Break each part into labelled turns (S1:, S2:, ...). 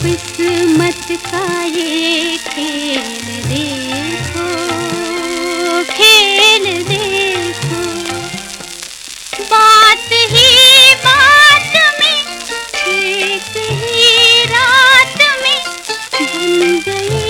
S1: किस्मत का ये खेल देखो खेल देखो। बात ही बात में, एक ही रात में, बन गई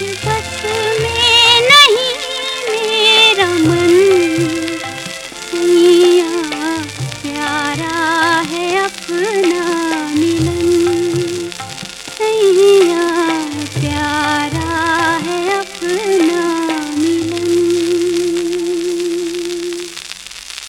S1: you